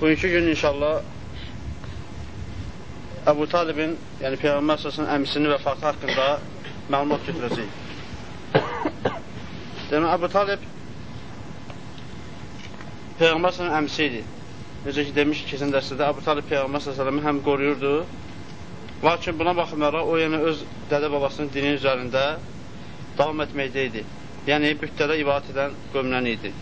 bugünkü gün inşallah Əbu Talibin, yəni Peyğəmbər səsinin əmisinin vəfatı haqqında məlumat götürəcəyik. Demək, Əbu Talib Peyğəmbər səsinin əmisi idi. Necə ki, demiş keçən dərsdə Əbu Talib Peyğəmbər səsələmi həm qoruyurdu, lakin buna baxmayaraq o yəni öz dədə babasının dini üzərində davam etməkdə idi. Yəni, bütlərə ibadət edən qövmdən idi.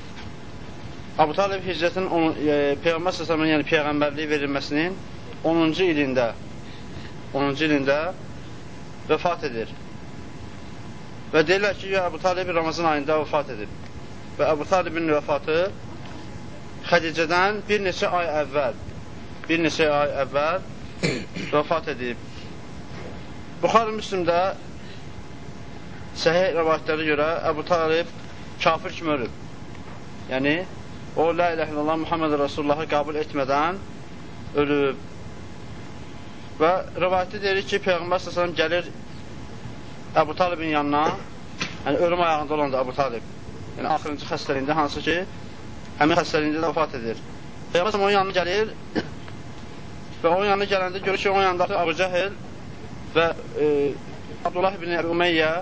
Abu Talib hicrətin e, Peyğəmbər səsəmin, yəni Peyğəmbərliyi verilməsinin 10-cu ilində 10-cu ilində vəfat edir. Və deyirlər ki, Əbu Talib Ramazan ayında vəfat edib. Və Əbu Talibin vəfatı Xədicədən bir neçə ay əvvəl bir neçə ay əvvəl vəfat edib. Buxarı Müslümdə səhih rəvayətlərə görə Əbu Talib kafir kimi ölüb. Yəni, o la ilə illallah Muhammed Rasulullahı qəbul etmədən ölüb. Və rivayətdə deyir ki, Peyğəmbər s.ə.v gəlir Əbu Talibin yanına, yəni ölüm ayağında olanda Əbu Talib, yəni axırıncı xəstəliyində, hansı ki, həmin xəstəliyində də vəfat edir. Peyğəmbər onun yanına gəlir və onun yanına gələndə görür ki, onun yanındakı Əbu Cəhil və e, Abdullah ibn Ümeyyə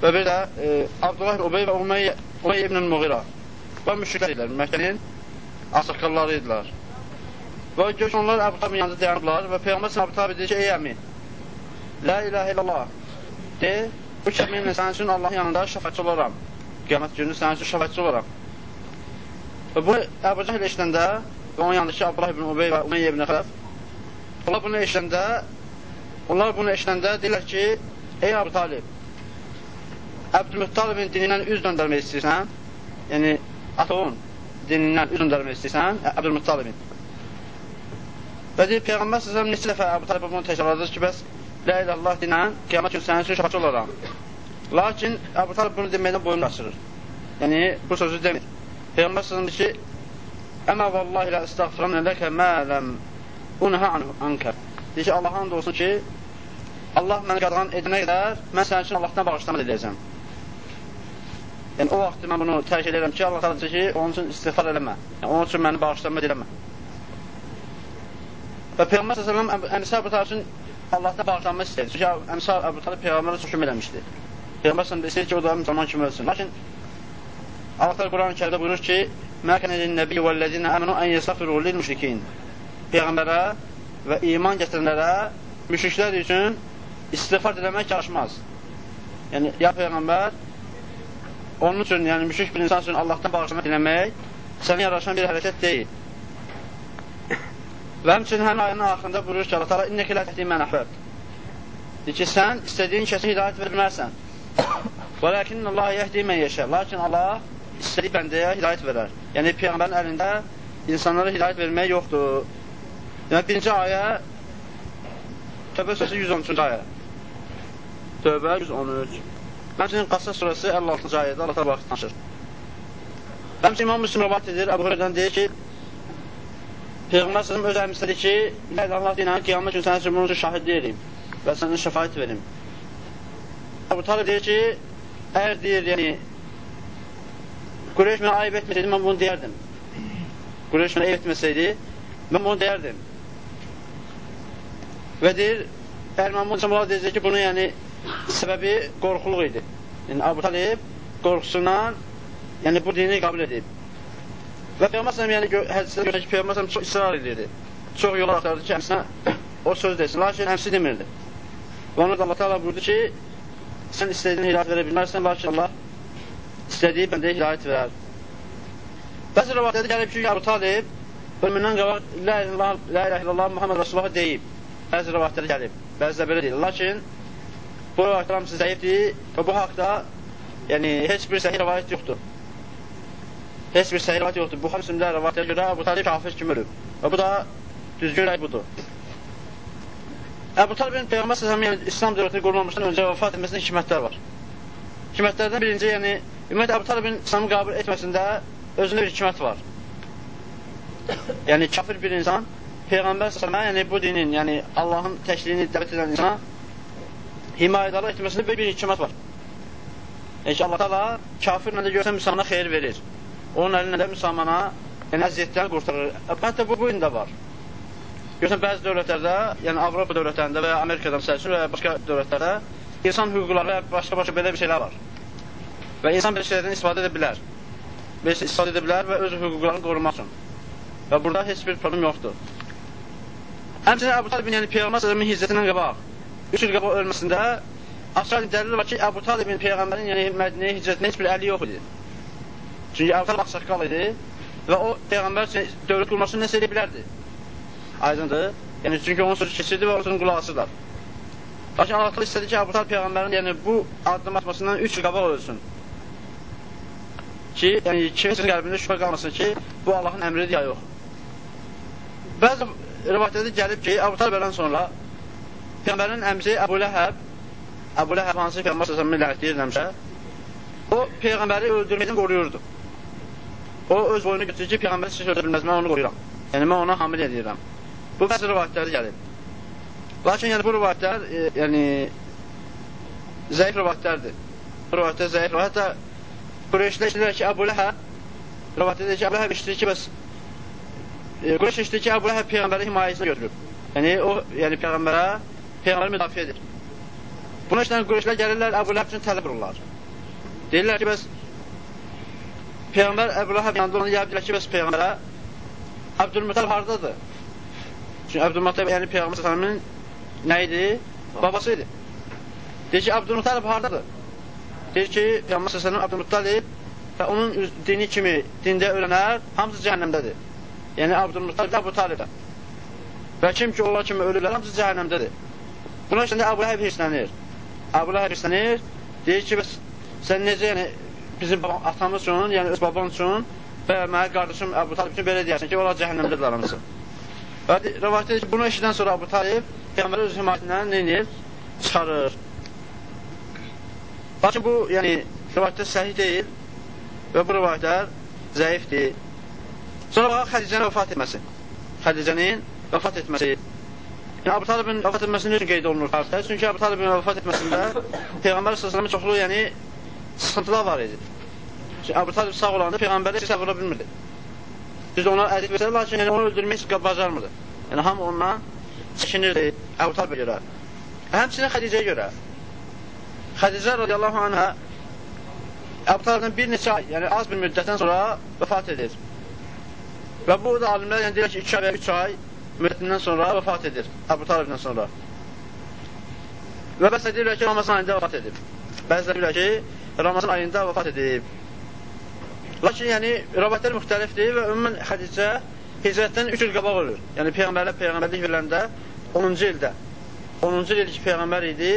və bir də e, Abdullah ibn Ubey və Umeyyə, Umeyyə ibn Muğira və müşriklər idilər. Məkkənin asıqqalları idilər. Və gör onlar Əbu Tabin yanında dayanıblar və Peyğəmbər Əbu Tabi deyir ki, ey əmi, La ilahə illallah, de, bu kəminlə sənin üçün Allahın yanında şəfətçi olaram. Qiyamət günü sənin üçün şəfətçi olaram. Və bunu Əbu Cəhil eşləndə və onun yanındakı Abdullah ibn Ubey və Umeyyə ibn Xələf onlar bunu eşləndə onlar bunu eşləndə deyirlər ki, ey Əbu Talib, Əbdülmüttalibin dinindən üz döndərmək istəyirsən, yəni Atavun dinindən üz döndərmək istəyirsən, Əbdülmuttalibin. Və deyir, Peyğəmbər səsəm neçə dəfə Əbu Talib bunu təkrarladır ki, bəs Lə ilə Allah dinən qiyamət gün sənin üçün şəfaqçı olaram. Lakin Əbu Talib bunu deməkdən boyun qaçırır. Yəni, bu sözü demir. Peyğəmbər deyir ki, Əmə vallahi ilə istəğfiran ləkə mələm unhə ankə. Deyir ki, Allah and olsun ki, Allah məni qadağan edənə qədər mən sənin üçün Allahdan bağışlama edəcəm. Yəni, o vaxt mən bunu tərk edirəm ki, Allah təala ki, onun üçün istiğfar eləmə. Yəni, onun üçün məni bağışlanma eləmə. Və Peyğəmbər s.ə.v əmsə Əbu Talib üçün Allahdan bağışlanma istəyir. Çünki əmsə Əbu Talib Peyğəmbərə hökm eləmişdi. Peyğəmbər s.ə.v istəyir ki, o da zaman kimi ölsün. Lakin Allah təala Quran-ı Kərimdə buyurur ki, Mə kənə lin-nəbiyyi vəl-ləzina əmenu ən yəstəğfiru lil-müşrikin. Peyğəmbərə və iman gətirənlərə müşriklər üçün istiğfar diləmək yaraşmaz. Yəni, ya Peyğəmbər Onun üçün, yəni müşrik bir insan üçün Allahdan bağışlamaq diləmək sənə yaraşan bir hərəkət deyil. Və həmçinin həmin ayının axırında buyurur ki, Allah təala innəkə lə təhdi mən əhbəb. Deyir ki, sən istədiyin kəsin hidayət verə bilmərsən. Və lakin Allah yəhdi mən yeşə. Lakin Allah istədiyi bəndəyə hidayət verər. Yəni peyğəmbərin əlində insanlara hidayət vermək yoxdur. Yəni birinci ayə Tövbə surəsi 113-cü ayə. Tövbə 113. Həmçinin Qasas surəsi 56-cı ayədə Allah təala danışır. Həmçinin İmam Müslim rivayet edir, Əbu Hüreyrədən deyir ki, Peyğəmbər sallallahu öz əmsədir ki, "Lə Allah deyən qiyamət günü sənin üçün bunun üçün şahid deyim və sənə şəfaət verim." Əbu Talib deyir ki, əgər deyir, yəni Qureyş mənə ayıb etməsəydi, mən bunu deyərdim. Qureyş mənə ayıb etməsəydi, mən bunu deyərdim. Və deyir, əgər mən bunu deyəcək ki, bunu yəni səbəbi qorxuluq idi. Yəni, Abu Talib qorxusundan yəni, bu dini qəbul edib. Və Peyğəmbər sələm, yəni, hədisdə görək ki, Peyğəmbər sələm çox israr edirdi. Çox yol axtardı ki, əmsinə o söz desin. Lakin əmsi demirdi. Və onu da Allah Teala buyurdu ki, sən istədiyin hidayət verə bilmərsən, lakin Allah istədiyi bəndə hidayət verər. Bəzi rəvayətlərdə gəlib ki, Abu Talib ölümündən qabaq La ilahe illallah Muhammed Rasulullah deyib. Bəzi rəvayətlərdə gəlib. Bəzi də belə deyil. Lakin Bu rivayətlər hamısı zəifdir və bu haqda yəni, heç bir səhih rivayət yoxdur. Heç bir səhih rivayət yoxdur. Buxar müslimdə rivayətlərə görə Əbu Talib kafir kimi ölüb. Və bu da düzgün rəy budur. Əbu Talibin Peyğəmbər səsəm, yəni İslam dövlətini qurulmamışdan öncə vəfat etməsində hikmətlər var. Hikmətlərdən birinci, yəni ümumiyyətlə Əbu Talibin İslamı qəbul etməsində özündə bir hikmət var. yəni kafir bir insan Peyğəmbər səsəmə, yəni bu dinin, yəni Allahın təkliyini dəvət edən insana himayədarlıq etməsində böyük bir hikmət var. Yəni Allah təala kafirlə də görsə müsəlmana xeyir verir. Onun əlinə də müsəlmana yəni əziyyətdən qurtarır. Hətta bu, bu indi də var. Görürsən, bəzi dövlətlərdə, yəni Avropa dövlətlərində və ya Amerikada məsəl üçün və başqa dövlətlərdə insan hüquqları və başqa-başqa belə bir şeylər var. Və insan belə şeylərdən istifadə edə bilər. Belə istifadə edə bilər və öz hüquqlarını qorumaq üçün. Və burada heç bir problem yoxdur. Həmçinin Əbu Talibin, yəni Peyğəmbər s.ə.v-in hicrətindən qabaq, 3 il qabaq ölməsində aşağı dəlil var ki, Əbu Talibin Peyğəmbərin, yəni Mədinəyə hicrətinə heç bir əli yox idi. Çünki Əbu Talib ağsaqqal idi və o Peyğəmbər üçün dövlət qurmasını nəsə edə bilərdi. Aydındır. Yəni, çünki onun sözü keçirdi və onun qulaq asırlar. Lakin Allah istədi ki, Əbu Talib Peyğəmbərin yəni, bu addım atmasından 3 il qabaq ölsün. Ki, yəni kimin qəlbində şübhə qalmasın ki, bu Allahın əmridir ya yox. Bəzi rivayətlərdə gəlib ki, Əbu Talibdən sonra Peyğəmbərin əmsi Əbu Ləhəb, Əbu Ləhəb hansı Peyğəmbər səsəmin ləhətdir nəmsə, o Peyğəmbəri öldürməkdən qoruyurdu. O öz boyunu götürür ki, Peyğəmbəri siz mən onu qoruyuram. Yəni, mən ona hamil edirəm. Bu bəzi rivayətlərdə gəlib. Lakin yəni bu rivayətlər e, yəni zəif rivayətlərdir. Bu rivayətlər zəif. Hətta Qureyşlər işləyir ki, Əbu Ləhəb rivayətdə ki, Əbu Ləhəb işləyir ki, bəs e, Qureyş işləyir ki, Əbu Ləhəb Peyğəmbərin himayəsinə götürüb. Yəni o, yəni Peyğəmbərə, Peyğəmbəri müdafiə edir. Buna işləyən Qureyşlər gəlirlər, Əbu Ləhəb üçün tələb qururlar. Deyirlər ki, bəs Peyğəmbər Əbu Ləhəb yanında onu yiyab ki, bəs Peyğəmbərə Əbdülmütəb hardadır? Çünki Əbdülmütəb yəni Peyğəmbər s.ə.v-in nə idi? Babası idi. Deyir ki, Abdülmuttalib haradadır? Deyir ki, Peyğəmbər səsənin Abdülmuttalib və onun dini kimi dində ölənər hamısı cəhənnəmdədir. Yəni, Abdülmuttalib də Abu Talibdə. Və kim ki, onlar kimi ölürlər, hamısı cəhənnəmdədir. Buna üçün də Abu Ləhəb hirslənir. Abu Ləhəb hirslənir, deyir ki, bəs sən necə, yəni, bizim atamız üçün, yəni öz baban üçün və mənim qardaşım Əbu Talib üçün belə deyərsən ki, onlar cəhənnəmdədirlər hamısı. Və rəvayət edir ki, bunu eşidən sonra Abu Talib Peyğəmbər öz himayətindən neynir? Çıxarır. Lakin bu, yəni, rivayətlər səhih deyil və bu rivayətlər zəifdir. Sonra bax, Xədicənin vəfat etməsi. Xədicənin vəfat etməsi. Yəni, Abu Talibin vəfat etməsinin üçün qeyd olunur tarixdə? Çünki Abu Talibin vəfat etməsində Peyğəmbər s.ə.v çoxlu, yəni, sıxıntılar var idi. Çünki Abu Talib sağ olanda Peyğəmbəri heç vura bilmirdi. Biz ona ədik versək, lakin yəni, onu öldürmək bacarmırdı. Yəni, hamı ondan çəkinirdi Əbu Talibə görə. Həmçinin Xədicəyə görə. Xədicə radiyallahu anhə Əbu Talibdən bir neçə ay, yəni az bir müddətdən sonra vəfat edir. Və bu da alimlər yəni, deyir ki, 2 ay və 3 ay müddətindən sonra vəfat edir Əbu Talibdən sonra. Və bəs deyirlər ki, Ramazan ayında vəfat edib. Bəzilər deyirlər ki, Ramazan ayında vəfat edib. Lakin yəni, rəvətlər müxtəlifdir və ümumən Xədicə hicrətdən 3 il qabaq ölür. Yəni Peyğəmbərlə Peyğəmbərlik veriləndə 10-cu ildə. 10-cu il ki, Peyğəmbər idi,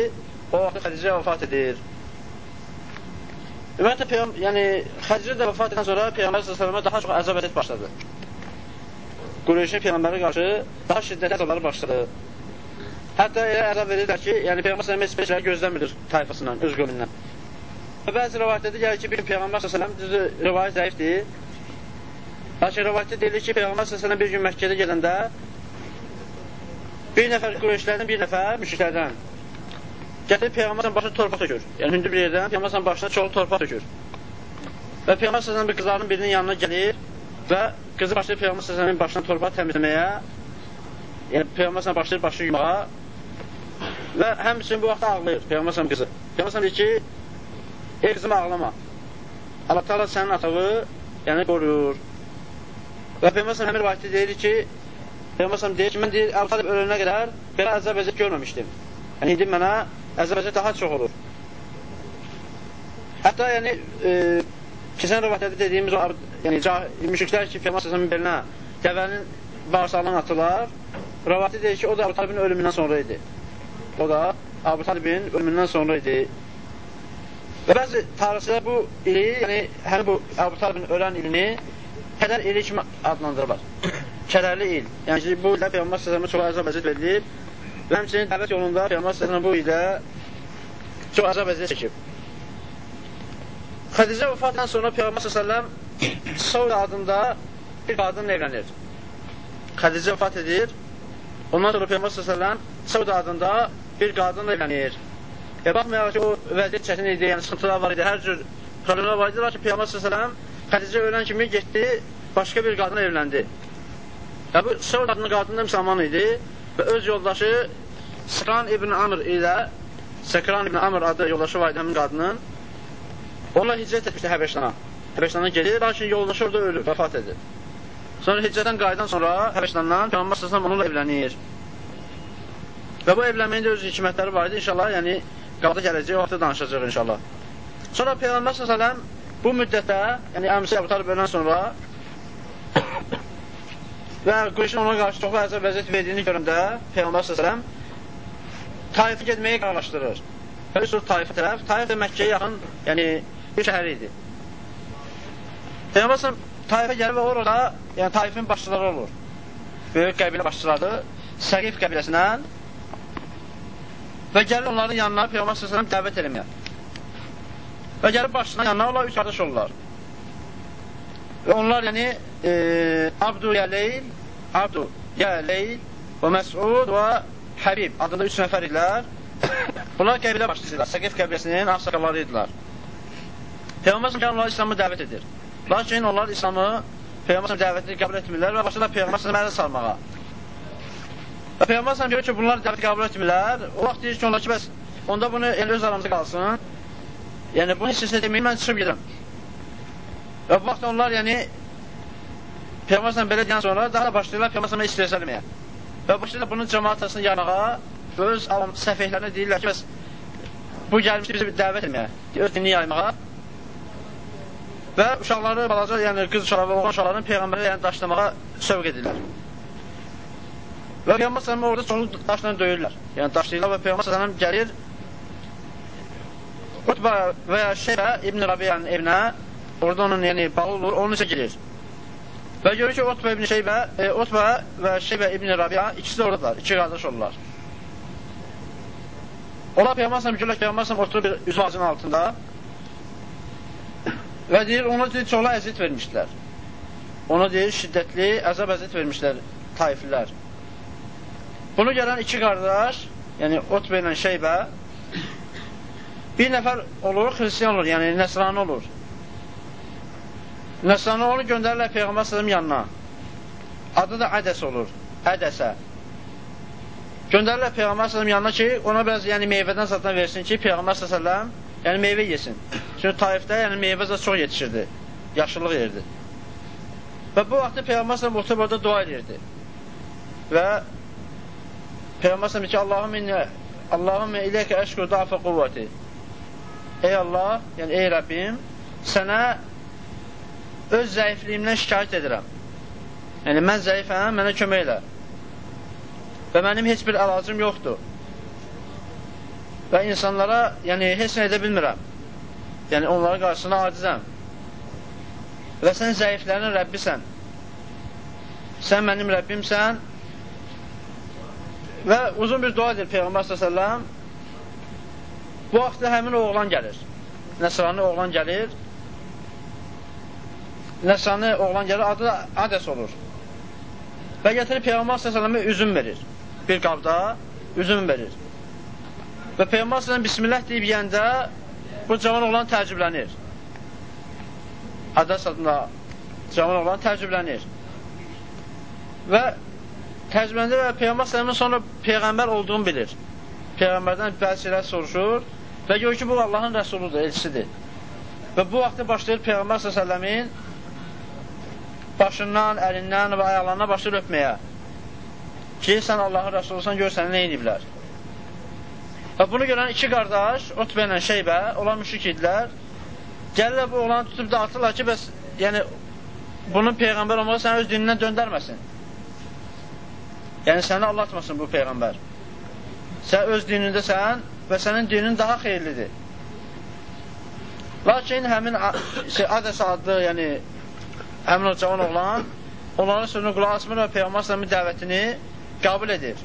o vaxt Xədicə vəfat edir. Ümumiyyətlə, yəni, Xədicə də vəfat edən sonra Peyğəmbər s.ə.və daha çox əzab edib başladı. Qureyşin Peyğəmbərə qarşı daha şiddətli əzabları başladı. Hətta elə əzab verirlər ki, yəni Peyğəmbər s.ə.və heç bir şeyləri gözləmir tayfasından, öz qövmündən. Və bəzi rivayətlərdə gəlir ki, bir Peyğəmbər s.ə.v düzdür, rivayət zəifdir. Lakin rivayətdə deyilir ki, Peyğəmbər s.ə.v bir gün Məkkədə gələndə bir nəfər Qureyşlərdən bir nəfər müşriklərdən gətirib Peyğəmbər başına torpaq tökür. Yəni hündür bir yerdən Peyğəmbər başına çox torpaq tökür. Və Peyğəmbər s.ə.v bir qızların birinin yanına gəlir və qızı başlayır Peyğəmbər s.ə.v-in başına torpaq təmizləməyə. Yəni Peyğəmbər s.ə.v başlayır başı yumağa və həmçinin bu vaxtda ağlayır Peyğəmbər s.ə.v qızı. Peyğəmbər s.ə.v deyir ki, ey qızım ağlama. Allah Taala sənin atağı yəni qoruyur. Və Peyğəmbər s.ə.v həmin rivayətdə deyir ki, Peyğəmbər deyir ki, mən deyir, Əbu Talib ölənə qədər belə əzab əzab görməmişdim. Yəni, indi mənə əzab əzab daha çox olur. Hətta, yəni, e, keçən rivayətdə dediyimiz o, yəni, müşriklər ki, Peyğəmbər səsəmin belinə dəvənin bağırsağından atırlar, rivayətdə deyir ki, o da Əbu Talibin ölümündən sonra idi. O da Əbu Talibin ölümündən sonra idi. Və bəzi tarixçilər bu ili, yəni, həmin bu Əbu Talibin ölən ilini kədər ili kimi adlandırırlar kədərli il. Yəni ki, bu ildə Peyğəmbər s.ə.və çox əzab əziyyət verilib və həmçinin dəvət yolunda Peyğəmbər s.ə.və bu ildə çox əzab əziyyət çəkib. Xədicə vəfatından sonra Peyğəmbər s.ə.v Sauda adında bir qadınla evlənir. Xədicə vəfat edir. Ondan sonra Peyğəmbər s.ə.v Sauda adında bir qadınla evlənir. Və baxmayaraq ki, o vəziyyət çətin idi, yəni sıxıntılar var idi, hər cür problemlər var idi, lakin Peyğəmbər s.ə.v Xədicə ölən kimi getdi başqa bir qadına evləndi. Və bu Səud adlı qadın da müsəlman idi və öz yoldaşı Sekran ibn Amr ilə Sekran ibn Amr adı yoldaşı var idi həmin qadının. Onlar hicrət etmişdi Həbəşdana. Həbəşdana gedir, lakin yoldaşı orada ölür, vəfat edir. Sonra hicrətdən qayıdan sonra Həbəşdandan Peyğəmbər sallallahu onunla evlənir. Və bu evlənməyin də öz hikmətləri var idi. İnşallah, yəni qaldı gələcək, vaxtda danışacağıq inşallah. Sonra Peyğəmbər sallallahu bu müddətdə, yəni əmsi Əbu Talib öləndən sonra və Qureyşin ona qarşı çoxlu əzab vəziyyət verdiyini görəndə Peyğəmbər sallallahu Taifə getməyi qarlaşdırır. Və sonra Taifə tərəf, Taif də Məkkəyə yaxın, yəni bir şəhər idi. Peyğəmbər Taifə gəlir və orada, yəni Taifin başçıları olur. Böyük qəbilə başçıları, Səqif qəbiləsindən və gəlir onların yanına Peyğəmbər s.ə.v dəvət eləməyə. Və gəlib başçının yanına, onlar üç qardaş olurlar. Və onlar, yəni, e, Abdu Yəleyl, Abdu Yəleyl və Məsud və Həbib adında üç nəfər idilər. Bunlar qəbilə başçısıdırlar. Səqif qəbiləsinin ağsaqqalları idilər. Peyğəmbər onları İslamı dəvət edir. Lakin onlar İslamı Peyğəmbər dəvətini qəbul etmirlər və başlayırlar Peyğəmbər ələ salmağa. Və Peyğəmbər görür ki, bunlar dəvət qəbul etmirlər. O vaxt deyir ki, onlar ki, bəs onda bunu yəni, öz aramızda qalsın. Yəni, bunu sizə deməyim, mən çıxıb gedirəm. Və bu vaxt onlar, yəni, Peyğəmbər s.ə.v belə deyən sonra daha da başlayırlar Peyğəmbər s.ə.v istəyirsə eləməyə. Və başlayırlar bunun cəmaat arasını yanağa və öz səfehlərinə deyirlər ki, bəs bu gəlmişdir bizi dəvət etməyə, öz dinini yaymağa. Və uşaqları, balaca, yəni qız uşaqları və oğlan uşaqlarını Peyğəmbərə yəni, daşlamağa sövq edirlər. Və Peyğəmbər sələm orada çoxlu daşla döyürlər. Yəni daşlayırlar və Peyğəmbər sələm gəlir Utba və ya Şeybə İbn Rabiyanın evinə orada onun yəni bağı olur, onun isə gelir. Və görür ki, Utba İbn Şeybə, e, Utba və Şeybə İbn Rabiya ikisi də oradadır, iki qardaş olurlar. Onlar Peyğəmbər sələm görürlər ki, Peyğəmbər sələm oturur bir üzv ağacının altında Və deyir, ona deyir, çoxlu əziyyət vermişdilər. Ona deyir, şiddətli əzab əziyyət vermişlər taiflilər. Bunu gələn iki qardaş, yəni Otbə ilə Şeybə, bir nəfər olur, xristiyan olur, yəni nəsrani olur. Nəsrani onu göndərirlər Peyğəmbər sələm yanına. Adı da Ədəs olur, Ədəsə. Göndərirlər Peyğəmbər sələm yanına ki, ona biraz yəni meyvədən satına versin ki, Peyğəmbər sələm yəni meyvə yesin. Çünki Taifdə yəni meyvə çox yetişirdi, yaşıllıq yerdi. Və bu vaxtda Peyğəmbər sallam oturub orada dua edirdi. Və Peyğəmbər sallam ki, Allahım inni Allahümmə iləykə əşkur dafə quvvəti. Ey Allah, yəni ey Rəbbim, sənə öz zəifliyimdən şikayət edirəm. Yəni mən zəifəm, mənə kömək elə. Və mənim heç bir əlacım yoxdur və insanlara yəni, heç nə edə bilmirəm. Yəni, onlara qarşısına acizəm. Və sən zəiflərin Rəbbisən. Sən mənim Rəbbimsən və uzun bir dua edir Peyğəmbər s.ə.v. Bu vaxtda həmin oğlan gəlir. Nəsrani oğlan gəlir. Nəsrani oğlan gəlir, adı Ades olur. Və gətirib Peyğəmbər s.ə.və üzüm verir. Bir qabda üzüm verir. Və Peyğəmbər sallallahu bismillah deyib yeyəndə bu cavan oğlan təəccüblənir. Adas adında cavan oğlan təəccüblənir. Və təəccüblənir və Peyğəmbər sallallahu sonra peyğəmbər olduğunu bilir. Peyğəmbərdən bəzi şeylər soruşur və görür ki, bu Allahın rəsuludur, elçisidir. Və bu vaxtda başlayır Peyğəmbər sallallahu başından, əlindən və ayaqlarına başlayır öpməyə. Ki, sən Allahın rəsulusan, gör səni nə ediblər. Və bunu görən iki qardaş, Otbə ilə Şeybə, onlar müşrik idilər. Gəlirlər bu oğlanı tutub da atırlar ki, bəs yəni bunun peyğəmbər olmağı səni öz dinindən döndərməsin. Yəni səni allatmasın bu peyğəmbər. Sən öz dinindəsən və sənin dinin daha xeyirlidir. Lakin həmin şey, Adəs adlı, yəni həmin o cavan oğlan onların sözünü qulaq asmır və Peyğəmbər dəvətini qəbul edir.